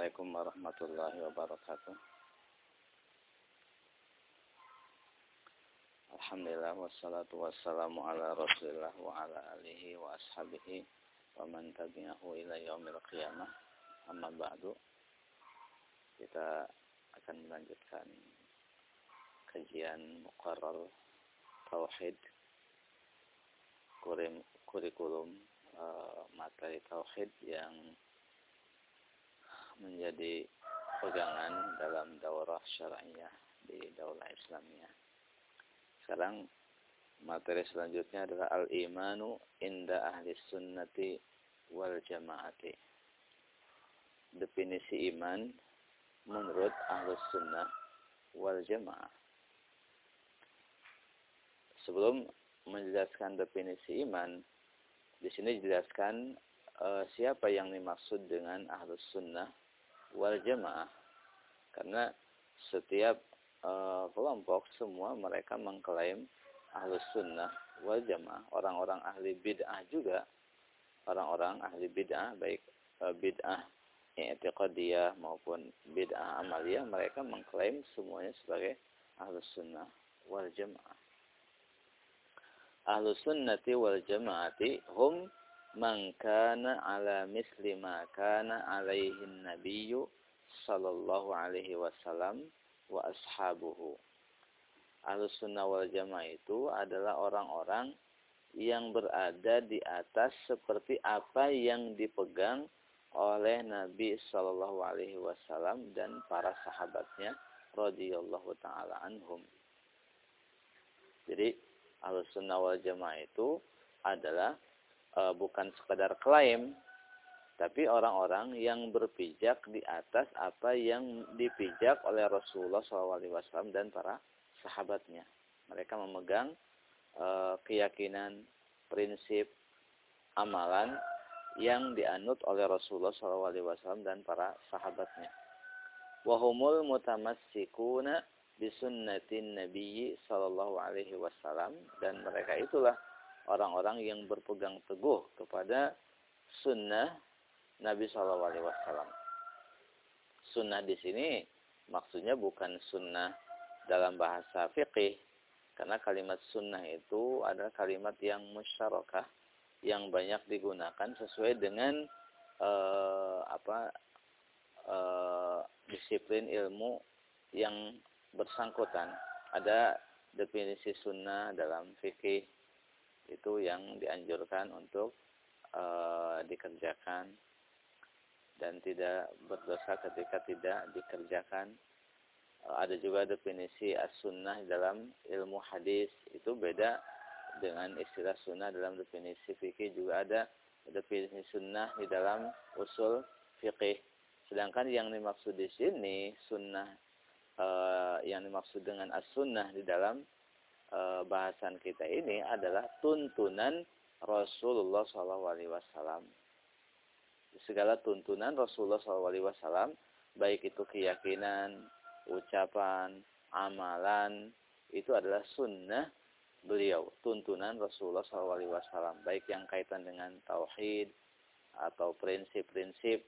Assalamualaikum warahmatullahi wabarakatuh. Alhamdulillah wassalatu wassalamu ala Rasulillah wa ala alihi wa ashabihi wa man tabi'ahu ila yaumil qiyamah. Amma ba'du. Kita akan melanjutkan kajian muqarrar tauhid kurikulum uh, materi tauhid yang menjadi pegangan dalam daurah syar'iyah di daulah Islamiyah. Sekarang materi selanjutnya adalah al-imanu inda ahli sunnati wal jamaati. Definisi iman menurut ahli sunnah wal jamaah. Sebelum menjelaskan definisi iman, di sini dijelaskan uh, siapa yang dimaksud dengan ahli sunnah wal jamaah. Karena setiap uh, kelompok semua mereka mengklaim ahlus sunnah wal jamaah. Orang-orang ahli bid'ah juga. Orang-orang ahli bid'ah baik uh, bid'ah i'tiqadiyah maupun bid'ah amaliyah mereka mengklaim semuanya sebagai ahlus sunnah wal jamaah. Ahlus sunnati wal jamaati hum man kana ala misli ma kana alaihi nabiyyu sallallahu alaihi wasallam wa ashabuhu. Ahlus sunnah wal jamaah itu adalah orang-orang yang berada di atas seperti apa yang dipegang oleh Nabi Shallallahu Alaihi Wasallam dan para sahabatnya radhiyallahu taala anhum. Jadi ahlus sunnah wal jamaah itu adalah e, bukan sekadar klaim tapi orang-orang yang berpijak di atas apa yang dipijak oleh Rasulullah SAW dan para sahabatnya. Mereka memegang e, keyakinan, prinsip, amalan yang dianut oleh Rasulullah SAW dan para sahabatnya. Wahumul mutamassikuna bisunnatin nabiyyi sallallahu alaihi wasallam dan mereka itulah orang-orang yang berpegang teguh kepada sunnah Nabi Shallallahu Alaihi Wasallam. Sunnah di sini maksudnya bukan sunnah dalam bahasa fikih, karena kalimat sunnah itu adalah kalimat yang musyarakah yang banyak digunakan sesuai dengan uh, apa uh, disiplin ilmu yang bersangkutan. Ada definisi sunnah dalam fikih itu yang dianjurkan untuk uh, dikerjakan dan tidak berdosa ketika tidak dikerjakan. Eh, ada juga definisi as-sunnah dalam ilmu hadis. Itu beda dengan istilah sunnah dalam definisi fikih. Juga ada definisi sunnah di dalam usul fikih. Sedangkan yang dimaksud di sini sunnah eh, yang dimaksud dengan as-sunnah di dalam eh, bahasan kita ini adalah tuntunan Rasulullah SAW segala tuntunan Rasulullah SAW, baik itu keyakinan, ucapan, amalan, itu adalah sunnah beliau, tuntunan Rasulullah SAW, baik yang kaitan dengan tauhid atau prinsip-prinsip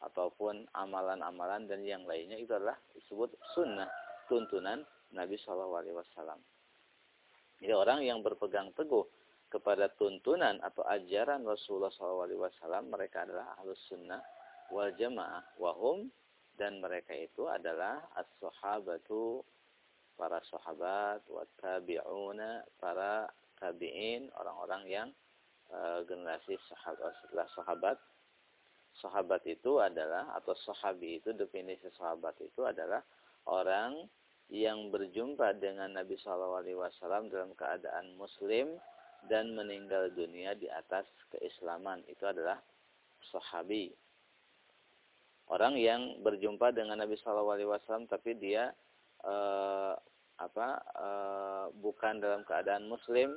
ataupun amalan-amalan dan yang lainnya itu adalah disebut sunnah tuntunan Nabi SAW. Jadi orang yang berpegang teguh kepada tuntunan atau ajaran Rasulullah SAW. Mereka adalah ahlus sunnah wal jamaah. Wahum dan mereka itu adalah as-sahabatu para sahabat wa tabi'una para tabi'in orang-orang yang uh, generasi sahabat setelah sahabat. Sahabat itu adalah atau sahabi itu definisi sahabat itu adalah orang yang berjumpa dengan Nabi SAW dalam keadaan muslim dan meninggal dunia di atas keislaman. Itu adalah sahabi. Orang yang berjumpa dengan Nabi Shallallahu Alaihi Wasallam tapi dia eh, apa eh, bukan dalam keadaan Muslim.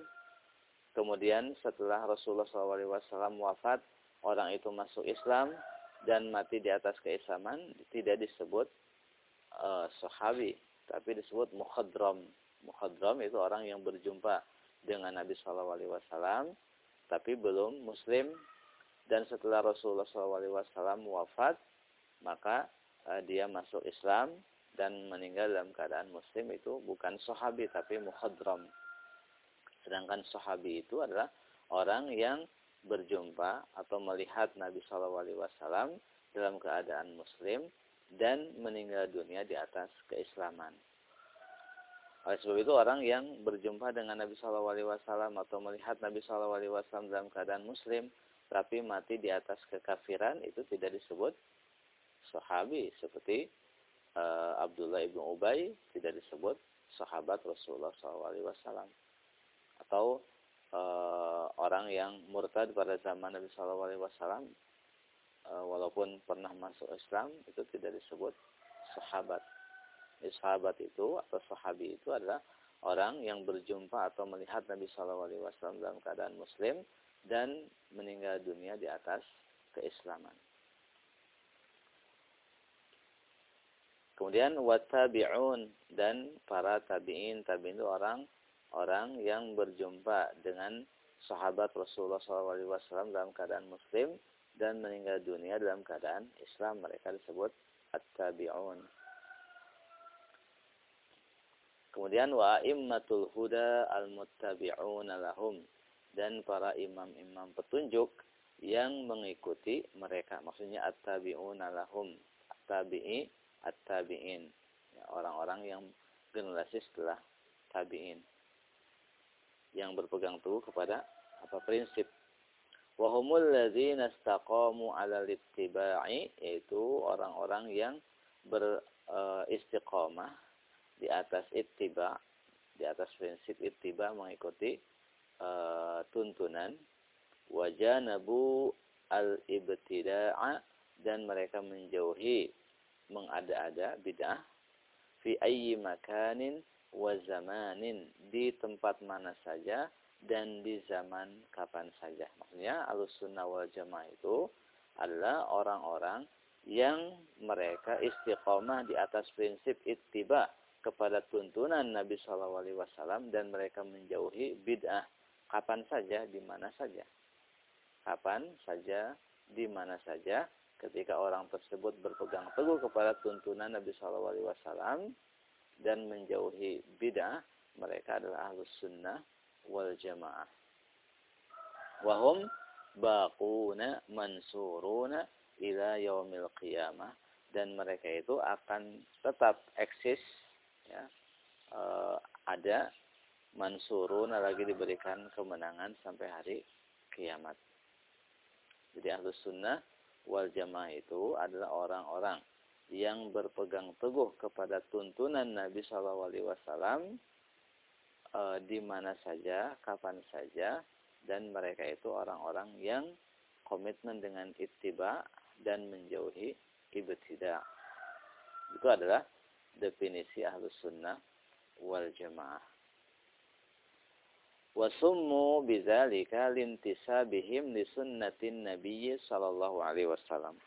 Kemudian setelah Rasulullah Shallallahu Alaihi Wasallam wafat orang itu masuk Islam dan mati di atas keislaman tidak disebut eh, sahabi tapi disebut mukhadram mukhadram itu orang yang berjumpa dengan Nabi Shallallahu Alaihi Wasallam, tapi belum Muslim. Dan setelah Rasulullah Shallallahu Alaihi Wasallam wafat, maka uh, dia masuk Islam dan meninggal dalam keadaan muslim itu bukan sahabi tapi muhadram. Sedangkan sahabi itu adalah orang yang berjumpa atau melihat Nabi Shallallahu Alaihi Wasallam dalam keadaan muslim dan meninggal dunia di atas keislaman. Oleh sebab itu orang yang berjumpa dengan Nabi Shallallahu Alaihi Wasallam atau melihat Nabi Shallallahu Alaihi Wasallam dalam keadaan Muslim, tapi mati di atas kekafiran itu tidak disebut sahabi seperti uh, Abdullah ibnu Ubay tidak disebut sahabat Rasulullah Shallallahu Alaihi Wasallam atau uh, orang yang murtad pada zaman Nabi Shallallahu Alaihi Wasallam walaupun pernah masuk Islam itu tidak disebut sahabat sahabat itu atau sahabi itu adalah orang yang berjumpa atau melihat Nabi Shallallahu Alaihi Wasallam dalam keadaan Muslim dan meninggal dunia di atas keislaman. Kemudian watabi'un dan para tabi'in. Tabi'in itu orang orang yang berjumpa dengan sahabat Rasulullah SAW dalam keadaan Muslim dan meninggal dunia dalam keadaan Islam. Mereka disebut at-tabi'un. Kemudian wa immatul huda al-muttabi'una lahum dan para imam-imam petunjuk yang mengikuti mereka. Maksudnya at-tabi'una lahum, at-tabi'i, at-tabi'in. Ya, orang-orang yang generasi setelah tabi'in. Yang berpegang teguh kepada apa prinsip. Wahumul ladzina istaqamu 'ala littiba'i yaitu orang-orang yang beristiqamah e, di atas ittiba, di atas prinsip ittiba mengikuti uh, tuntunan. Wajanabu al-ibtida'a dan mereka menjauhi mengada-ada bid'ah. Fi ayyi makanin wa zamanin di tempat mana saja dan di zaman kapan saja. Maksudnya Ahlussunnah wal Jamaah itu adalah orang-orang yang mereka istiqomah di atas prinsip ittiba kepada tuntunan Nabi Shallallahu Alaihi Wasallam dan mereka menjauhi bid'ah. Kapan saja di mana saja. Kapan saja di mana saja. Ketika orang tersebut berpegang teguh kepada tuntunan Nabi Shallallahu Alaihi Wasallam dan menjauhi bid'ah mereka adalah ahlus sunnah wal jamaah. Wahum baquna mansuruna ila yaumil qiyamah. Dan mereka itu akan tetap eksis ya. E, ada mansurun lagi diberikan kemenangan sampai hari kiamat. Jadi ahlus sunnah wal jamaah itu adalah orang-orang yang berpegang teguh kepada tuntunan Nabi Shallallahu Alaihi Wasallam e, di mana saja, kapan saja, dan mereka itu orang-orang yang komitmen dengan ittiba dan menjauhi ibtidah. Itu adalah definisi ahlus sunnah wal jamaah. Wasummu bizalika lintisabihim li sunnatin nabiyyi sallallahu alaihi wasallam.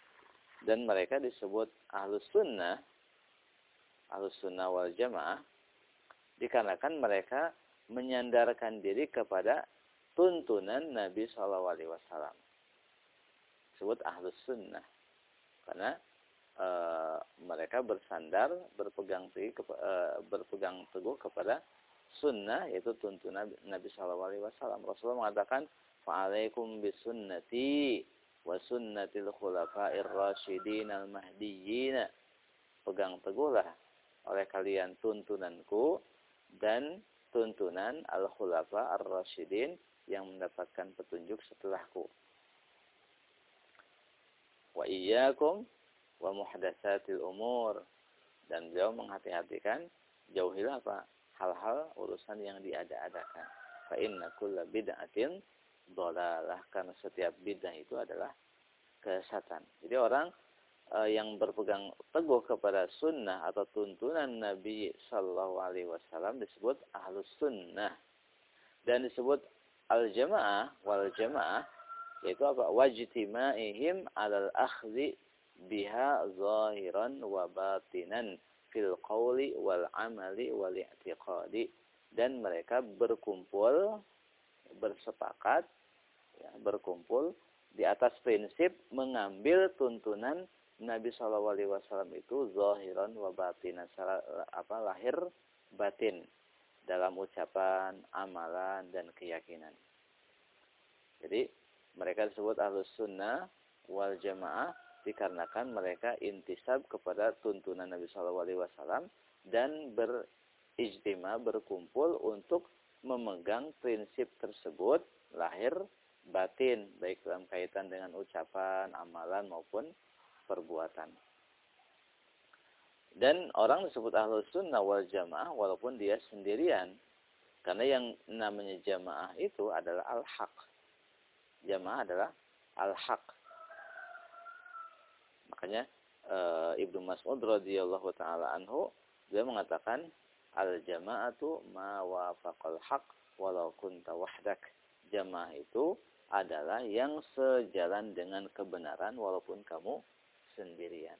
Dan mereka disebut ahlus sunnah, ahlus sunnah wal jamaah, dikarenakan mereka menyandarkan diri kepada tuntunan Nabi Shallallahu Alaihi Wasallam. Disebut ahlus sunnah, karena e, mereka bersandar berpegang teguh e, berpegang teguh kepada sunnah yaitu tuntunan Nabi Shallallahu Alaihi Wasallam. Rasulullah mengatakan, "Fa'alaikum bisunnati wa sunnatil khulafa'ir rasyidin al mahdiyyin." Pegang teguhlah oleh kalian tuntunanku dan tuntunan al khulafa ar rasyidin yang mendapatkan petunjuk setelahku. Wa iyyakum wa muhdatsatil umur. Dan beliau menghati-hatikan jauhilah apa hal-hal urusan yang diada-adakan. Fa inna kulla bid'atin dhalalah. Karena setiap bid'ah itu adalah kesesatan. Jadi orang yang berpegang teguh kepada sunnah atau tuntunan Nabi Shallallahu Alaihi Wasallam disebut ahlus sunnah. Dan disebut al jamaah wal jamaah yaitu apa? Wajtima'ihim alal akhzi biha zahiran wa batinan fil qawli wal amali wal i'tiqadi. Dan mereka berkumpul bersepakat ya, berkumpul di atas prinsip mengambil tuntunan Nabi Shallallahu Alaihi Wasallam itu zahiran wa batin, apa lahir batin dalam ucapan, amalan dan keyakinan. Jadi mereka disebut ahlus sunnah wal jamaah dikarenakan mereka intisab kepada tuntunan Nabi Shallallahu Alaihi Wasallam dan berijtima berkumpul untuk memegang prinsip tersebut lahir batin baik dalam kaitan dengan ucapan, amalan maupun perbuatan. Dan orang disebut ahlus sunnah wal jamaah walaupun dia sendirian. Karena yang namanya jamaah itu adalah al-haq. Jamaah adalah al-haq. Makanya e, Ibnu Mas'ud radhiyallahu taala anhu dia mengatakan al-jama'atu ma wafaqal haq walau kunta wahdak. Jamaah itu adalah yang sejalan dengan kebenaran walaupun kamu sendirian.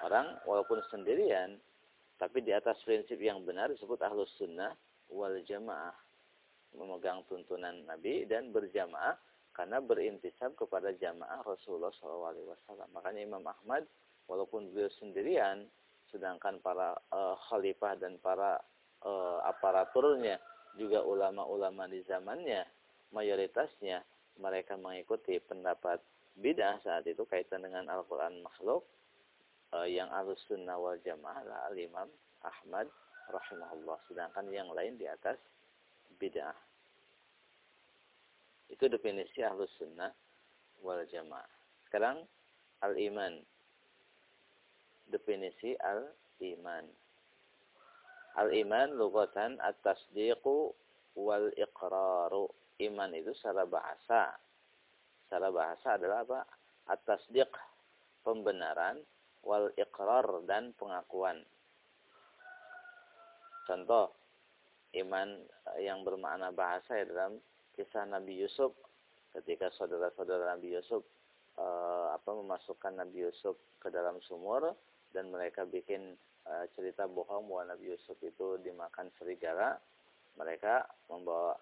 Orang walaupun sendirian tapi di atas prinsip yang benar disebut ahlus sunnah wal jamaah memegang tuntunan Nabi dan berjamaah karena berintisab kepada jamaah Rasulullah SAW. Makanya Imam Ahmad walaupun beliau sendirian, sedangkan para uh, khalifah dan para uh, aparaturnya juga ulama-ulama di zamannya mayoritasnya mereka mengikuti pendapat bidah saat itu kaitan dengan Al-Quran makhluk uh, yang alus sunnah wal jamaah al-imam Ahmad rahimahullah sedangkan yang lain di atas bid'ah itu definisi ahlus sunnah wal jamaah. Sekarang al-iman. Definisi al-iman. Al-iman lugatan at-tasdiqu wal iqraru. Iman itu secara bahasa. Secara bahasa adalah apa? At-tasdiq, pembenaran, wal iqrar dan pengakuan. Contoh, iman yang bermakna bahasa ya dalam kisah Nabi Yusuf ketika saudara-saudara Nabi Yusuf uh, apa memasukkan Nabi Yusuf ke dalam sumur dan mereka bikin uh, cerita bohong bahwa Nabi Yusuf itu dimakan serigala mereka membawa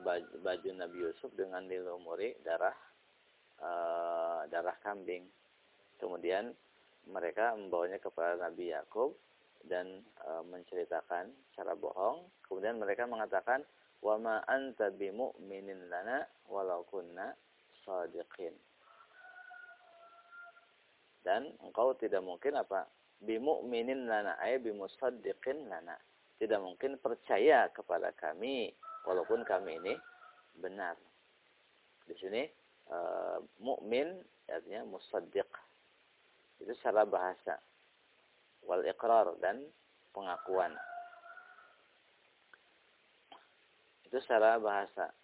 baju, baju Nabi Yusuf dengan dilumuri darah uh, darah kambing kemudian mereka membawanya kepada Nabi Yakub dan e, menceritakan cara bohong kemudian mereka mengatakan wa ma anta bimu'minin lana walau kunna sadiqin. Dan engkau tidak mungkin apa? Bimu'minin lana ay bimusaddiqin lana. Tidak mungkin percaya kepada kami walaupun kami ini benar. Di sini e, mukmin artinya musaddiq. Itu secara bahasa. Wal iqrar dan pengakuan. Itu secara bahasa.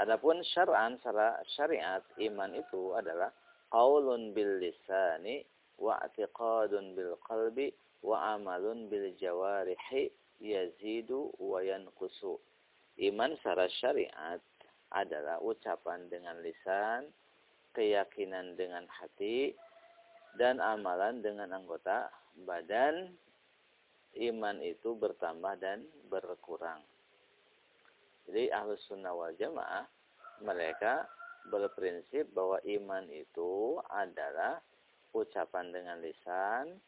Adapun syar'an secara syariat iman itu adalah qaulun bil lisani wa i'tiqadun bil qalbi wa amalun bil jawarihi yazidu wa yanqusu. Iman secara syariat adalah ucapan dengan lisan, keyakinan dengan hati, dan amalan dengan anggota badan. Iman itu bertambah dan berkurang. Jadi ahlus sunnah wal jamaah mereka berprinsip bahwa iman itu adalah ucapan dengan lisan,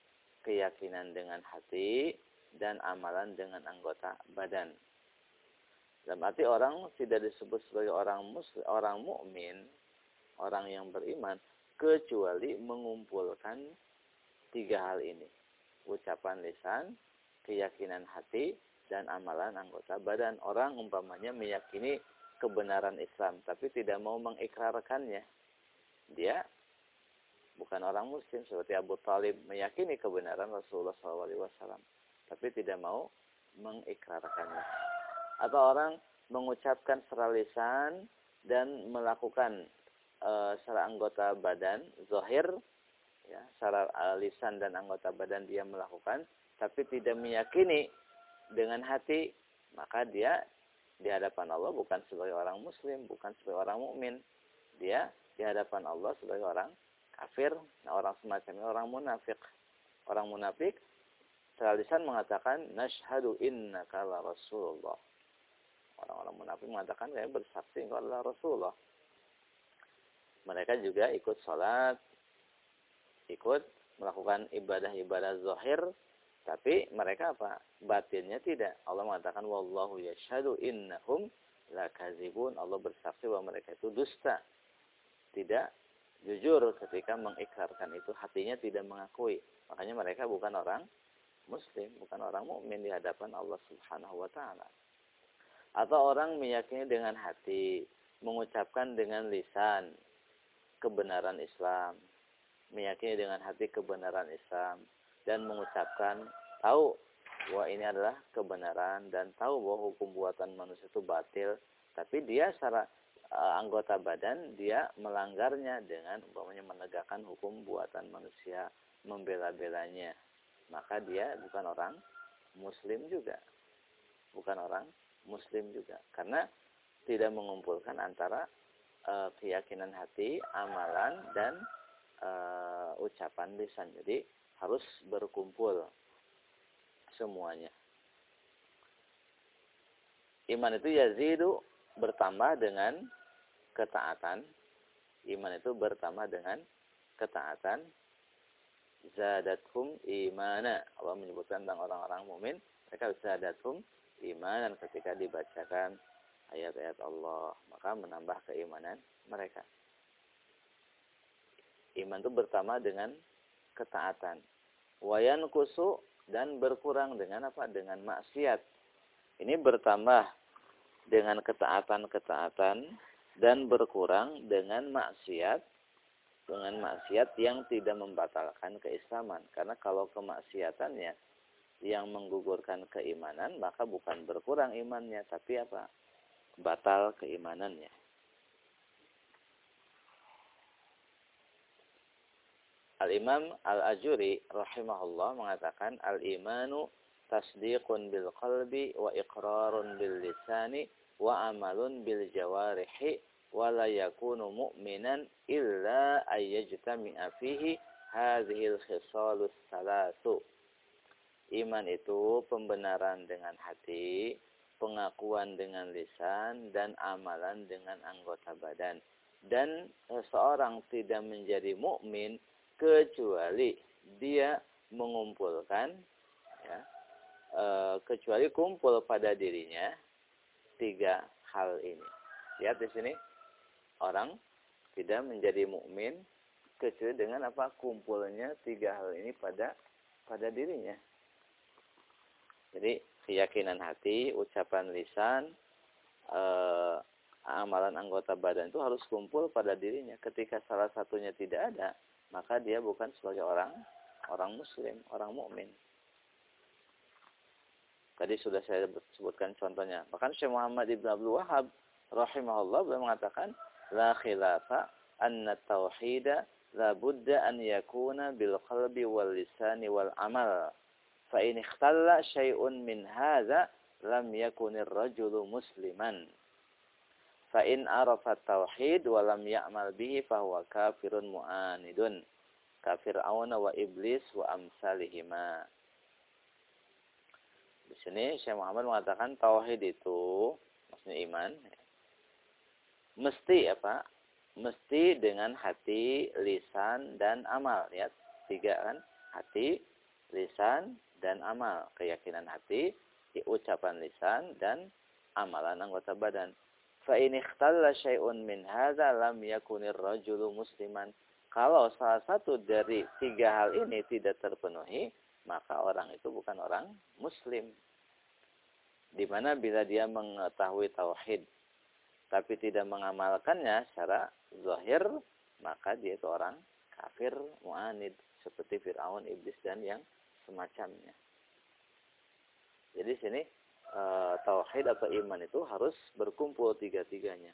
keyakinan dengan hati, dan amalan dengan anggota badan. Dalam arti orang tidak disebut sebagai orang muslim, orang mukmin, orang yang beriman, kecuali mengumpulkan tiga hal ini. Ucapan lisan, keyakinan hati, dan amalan anggota badan. Orang umpamanya meyakini kebenaran Islam tapi tidak mau mengikrarkannya. Dia bukan orang muslim seperti Abu Talib meyakini kebenaran Rasulullah SAW tapi tidak mau mengikrarkannya. Atau orang mengucapkan secara lisan dan melakukan e, secara anggota badan zahir ya secara e, lisan dan anggota badan dia melakukan tapi tidak meyakini dengan hati, maka dia di hadapan Allah bukan sebagai orang muslim, bukan sebagai orang mukmin. Dia di hadapan Allah sebagai orang kafir, nah orang semacam ini orang munafik. Orang munafik secara lisan mengatakan nashhadu innaka la rasulullah. Orang-orang munafik mengatakan saya bersaksi engkau adalah Rasulullah. Mereka juga ikut sholat, ikut melakukan ibadah-ibadah zahir tapi mereka apa? Batinnya tidak. Allah mengatakan wallahu yashhadu innahum lakazibun. Allah bersaksi bahwa mereka itu dusta. Tidak jujur ketika mengikrarkan itu. Hatinya tidak mengakui. Makanya mereka bukan orang muslim bukan orang mukmin di hadapan Allah Subhanahu wa taala atau orang meyakini dengan hati mengucapkan dengan lisan kebenaran Islam. Meyakini dengan hati kebenaran Islam dan mengucapkan tahu bahwa ini adalah kebenaran dan tahu bahwa hukum buatan manusia itu batil tapi dia secara uh, anggota badan dia melanggarnya dengan umpamanya menegakkan hukum buatan manusia membela-belanya. Maka dia bukan orang muslim juga. Bukan orang muslim juga karena tidak mengumpulkan antara uh, keyakinan hati, amalan dan uh, ucapan lisan. Jadi harus berkumpul semuanya. Iman itu yazidu bertambah dengan ketaatan. Iman itu bertambah dengan ketaatan. Zadathum imana. Allah menyebutkan tentang orang-orang mukmin, mereka zadathum imanan ketika dibacakan ayat-ayat Allah, maka menambah keimanan mereka iman itu bertambah dengan ketaatan. Wayan kusu dan berkurang dengan apa? Dengan maksiat. Ini bertambah dengan ketaatan-ketaatan dan berkurang dengan maksiat dengan maksiat yang tidak membatalkan keislaman. Karena kalau kemaksiatannya yang menggugurkan keimanan, maka bukan berkurang imannya, tapi apa? Batal keimanannya. Al-Imam Al-Ajuri rahimahullah mengatakan al-imanu tasdiqun bil qalbi wa iqrarun bil lisani wa amalun bil jawarihi wa la yakunu mu'minan illa ayyajtami'a fihi hadhihi al-khisalus salasu. Iman itu pembenaran dengan hati, pengakuan dengan lisan dan amalan dengan anggota badan. Dan seseorang tidak menjadi mukmin kecuali dia mengumpulkan ya, e, kecuali kumpul pada dirinya tiga hal ini. Lihat di sini orang tidak menjadi mukmin kecuali dengan apa kumpulnya tiga hal ini pada pada dirinya. Jadi keyakinan hati, ucapan lisan, e, amalan anggota badan itu harus kumpul pada dirinya. Ketika salah satunya tidak ada, maka dia bukan sebagai orang orang muslim, orang mukmin. Tadi sudah saya sebutkan contohnya. Bahkan Syekh Muhammad Ibn Abdul Wahab rahimahullah beliau mengatakan la khilafa anna tauhida la budda an yakuna bil qalbi wal lisani wal amal. Fa in ikhtalla syai'un min hadza lam yakunir rajulu musliman. Fa in arafa tauhid wa lam ya'mal bihi fa huwa kafirun. Di sini Syekh Muhammad mengatakan tauhid itu maksudnya iman mesti apa? Mesti dengan hati, lisan dan amal ya. Tiga kan? Hati, lisan dan amal. Keyakinan hati, ucapan lisan dan amalan anggota badan fa in ikhtalla syai'un min hadza lam yakunir rajulu musliman. Kalau salah satu dari tiga hal ini tidak terpenuhi, maka orang itu bukan orang muslim. Di mana bila dia mengetahui tauhid tapi tidak mengamalkannya secara zahir, maka dia itu orang kafir mu'anid seperti Firaun, iblis dan yang semacamnya. Jadi sini e, tauhid atau iman itu harus berkumpul tiga-tiganya.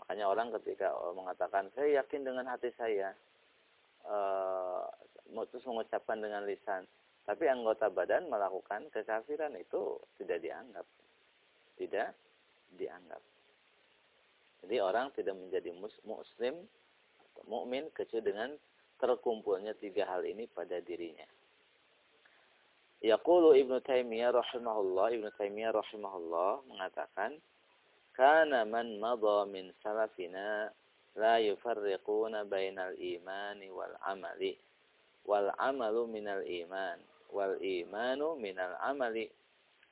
Makanya orang ketika mengatakan saya yakin dengan hati saya, e, terus mengucapkan dengan lisan, tapi anggota badan melakukan kekafiran itu tidak dianggap, tidak dianggap. Jadi orang tidak menjadi muslim atau mukmin kecuali dengan terkumpulnya tiga hal ini pada dirinya. Yaqulu Ibnu Taimiyah rahimahullah, Ibnu Taimiyah rahimahullah mengatakan, "Kana man madha min salafina la yufarriquna bainal imani wal amali wal amalu minal iman wal imanu minal amali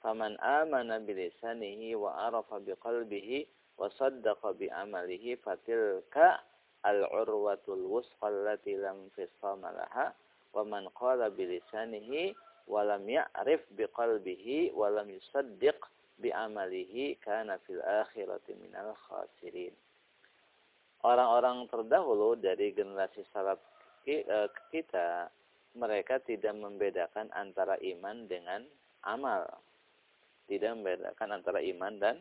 faman amana bilisanihi wa arafa biqalbihi wa saddaqa bi amalihi fatilka al-urwatul wusqa allati lam fisama laha wa man qala bilisanihi wa lam ya'rif biqalbihi wa lam yusaddiq bi amalihi kana fil akhirati minal khasirin orang-orang terdahulu dari generasi salaf eh, kita mereka tidak membedakan antara iman dengan amal. Tidak membedakan antara iman dan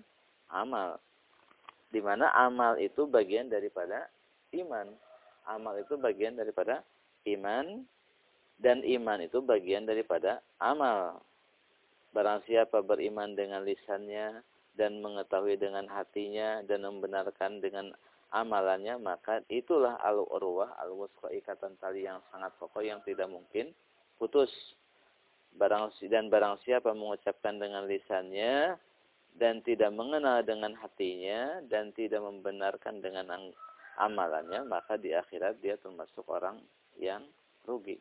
amal. Di mana amal itu bagian daripada iman. Amal itu bagian daripada iman dan iman itu bagian daripada amal. Barang siapa beriman dengan lisannya dan mengetahui dengan hatinya dan membenarkan dengan amalannya maka itulah al-urwah al-wusqa ikatan tali yang sangat kokoh yang tidak mungkin putus barang dan barang siapa mengucapkan dengan lisannya dan tidak mengenal dengan hatinya dan tidak membenarkan dengan amalannya maka di akhirat dia termasuk orang yang rugi.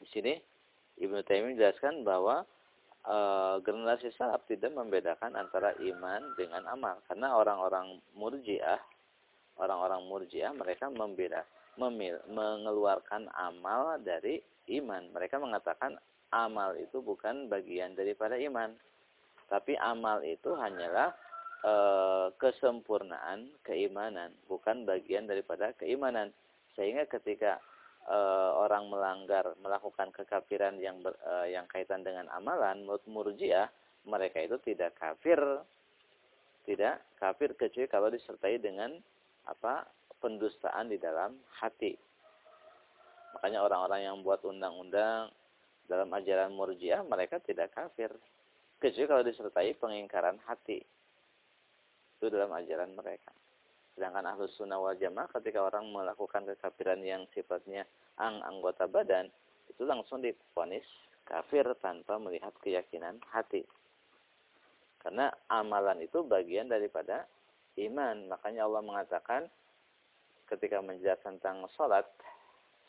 Di sini Ibnu Taimiyah menjelaskan bahwa e, generasi salaf tidak membedakan antara iman dengan amal. Karena orang-orang murjiah orang-orang murjiah mereka membeda memil, mengeluarkan amal dari iman. Mereka mengatakan amal itu bukan bagian daripada iman. Tapi amal itu hanyalah kesempurnaan keimanan bukan bagian daripada keimanan. Sehingga ketika e, orang melanggar melakukan kekafiran yang ber, e, yang kaitan dengan amalan menurut murjiah mereka itu tidak kafir. Tidak kafir kecuali kalau disertai dengan apa pendustaan di dalam hati. Makanya orang-orang yang buat undang-undang dalam ajaran murjiah mereka tidak kafir. Kecuali kalau disertai pengingkaran hati itu dalam ajaran mereka Sedangkan ahlus sunnah wal jamaah ketika orang melakukan kekafiran yang sifatnya ang anggota badan, itu langsung difonis kafir tanpa melihat keyakinan hati. Karena amalan itu bagian daripada iman. Makanya Allah mengatakan ketika menjelaskan tentang sholat,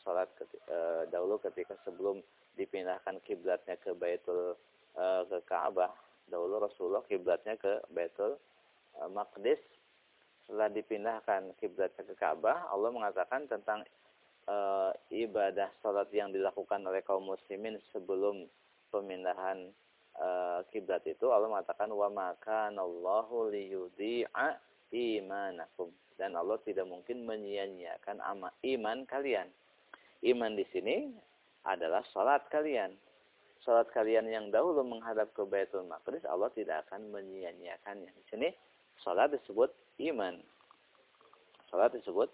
sholat ketika, e, dahulu ketika sebelum dipindahkan kiblatnya ke Baitul e, ke Ka'bah, dahulu Rasulullah kiblatnya ke Baitul Maqdis setelah dipindahkan kiblatnya ke Ka'bah, Allah mengatakan tentang e, ibadah salat yang dilakukan oleh kaum muslimin sebelum pemindahan e, kiblat itu Allah mengatakan wa maka Allahu liyudhi'a imanakum dan Allah tidak mungkin menyia-nyiakan iman kalian. Iman di sini adalah salat kalian. Salat kalian yang dahulu menghadap ke Baitul Maqdis Allah tidak akan menyia-nyiakannya. Di sini salat disebut iman. Salat disebut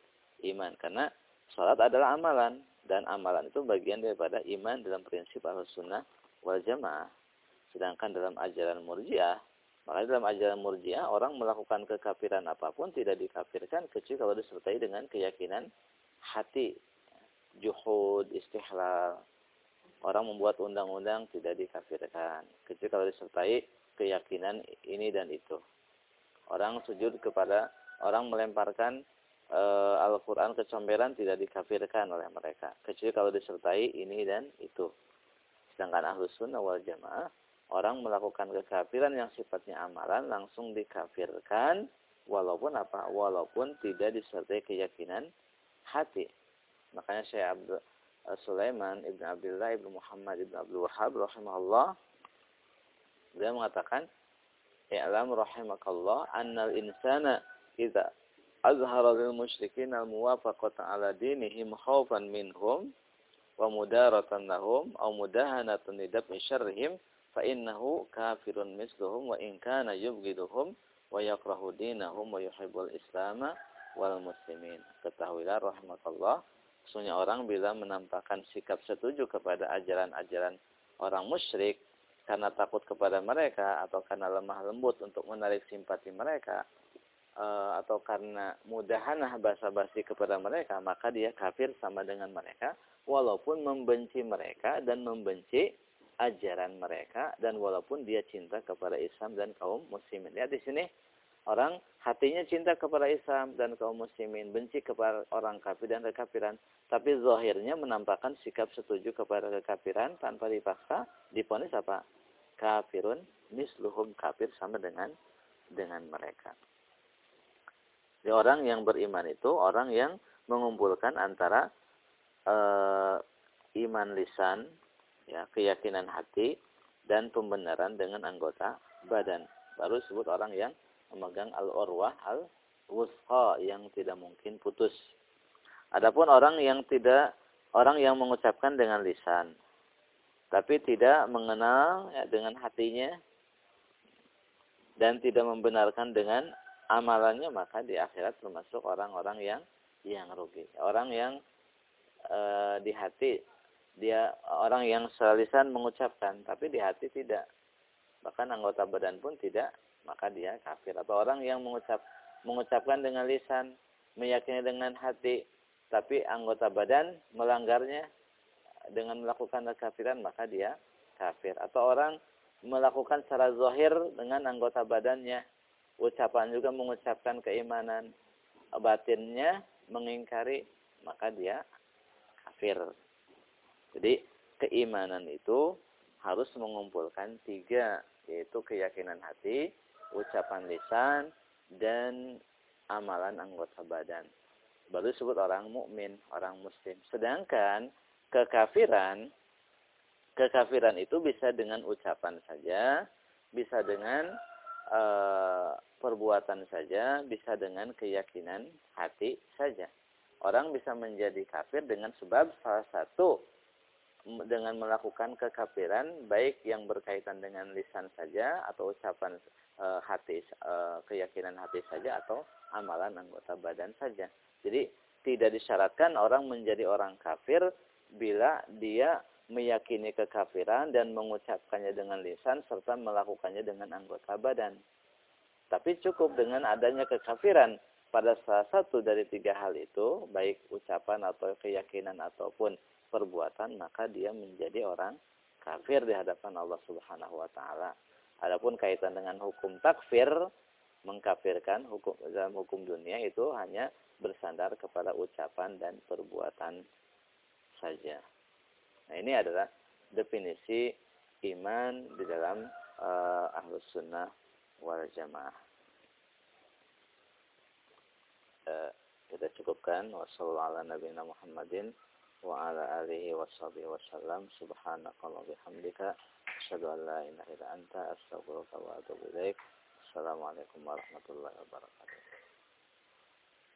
iman karena salat adalah amalan dan amalan itu bagian daripada iman dalam prinsip Ahlussunnah wal Jamaah. Sedangkan dalam ajaran Murji'ah, maka dalam ajaran Murji'ah orang melakukan kekafiran apa pun tidak dikafirkan kecuali kalau disertai dengan keyakinan hati, juhud, istihlal. Orang membuat undang-undang tidak dikafirkan kecuali kalau disertai keyakinan ini dan itu orang sujud kepada orang melemparkan e, Al-Quran kecomberan tidak dikafirkan oleh mereka. Kecuali kalau disertai ini dan itu. Sedangkan Ahlus Sunnah wal Jamaah, orang melakukan kekafiran yang sifatnya amalan langsung dikafirkan walaupun apa? Walaupun tidak disertai keyakinan hati. Makanya saya Abdul eh, Sulaiman ibn Abdullah ibn Muhammad ibn Abdul Wahab rahimahullah beliau mengatakan i'lam rahimakallah annal insana idza azhara lil musyrikin al muwafaqata ala dinihim khawfan minhum wa mudaratan lahum aw mudahanatan lidab syarrihim fa innahu kafirun misluhum wa in kana yubghiduhum wa yakrahu dinahum wa yuhibbul islama wal muslimin ketahuilah rahimakallah Sesungguhnya orang bila menampakkan sikap setuju kepada ajaran-ajaran orang musyrik karena takut kepada mereka atau karena lemah lembut untuk menarik simpati mereka uh, atau karena mudahanah basa-basi kepada mereka maka dia kafir sama dengan mereka walaupun membenci mereka dan membenci ajaran mereka dan walaupun dia cinta kepada Islam dan kaum muslimin. Lihat di sini Orang hatinya cinta kepada Islam dan kaum muslimin, benci kepada orang kafir dan kekafiran, tapi zahirnya menampakkan sikap setuju kepada kekafiran tanpa dipaksa, diponis apa? Kafirun misluhum kafir sama dengan dengan mereka. Jadi orang yang beriman itu orang yang mengumpulkan antara e, iman lisan, ya keyakinan hati dan pembenaran dengan anggota badan. Baru disebut orang yang memegang al-urwah al-wusqa yang tidak mungkin putus. Adapun orang yang tidak orang yang mengucapkan dengan lisan tapi tidak mengenal ya, dengan hatinya dan tidak membenarkan dengan amalannya maka di akhirat termasuk orang-orang yang yang rugi. Orang yang e, di hati dia orang yang selisan mengucapkan tapi di hati tidak. Bahkan anggota badan pun tidak maka dia kafir. Atau orang yang mengucap mengucapkan dengan lisan, meyakini dengan hati, tapi anggota badan melanggarnya dengan melakukan kekafiran, maka dia kafir. Atau orang melakukan secara zahir dengan anggota badannya, ucapan juga mengucapkan keimanan, batinnya mengingkari, maka dia kafir. Jadi keimanan itu harus mengumpulkan tiga, yaitu keyakinan hati, ucapan lisan dan amalan anggota badan. Baru disebut orang mukmin, orang muslim. Sedangkan kekafiran kekafiran itu bisa dengan ucapan saja, bisa dengan e, perbuatan saja, bisa dengan keyakinan hati saja. Orang bisa menjadi kafir dengan sebab salah satu dengan melakukan kekafiran baik yang berkaitan dengan lisan saja atau ucapan e, hati e, keyakinan hati saja atau amalan anggota badan saja. Jadi tidak disyaratkan orang menjadi orang kafir bila dia meyakini kekafiran dan mengucapkannya dengan lisan serta melakukannya dengan anggota badan. Tapi cukup dengan adanya kekafiran pada salah satu dari tiga hal itu, baik ucapan atau keyakinan ataupun perbuatan, maka dia menjadi orang kafir di hadapan Allah Subhanahu wa taala. Adapun kaitan dengan hukum takfir, mengkafirkan hukum dalam hukum dunia itu hanya bersandar kepada ucapan dan perbuatan saja. Nah, ini adalah definisi iman di dalam uh, ahlus sunnah wal jamaah. Uh, kita cukupkan. Wassalamualaikum warahmatullahi wabarakatuh. subhanakallah bihamdika assalamualaikum warahmatullahi wabarakatuh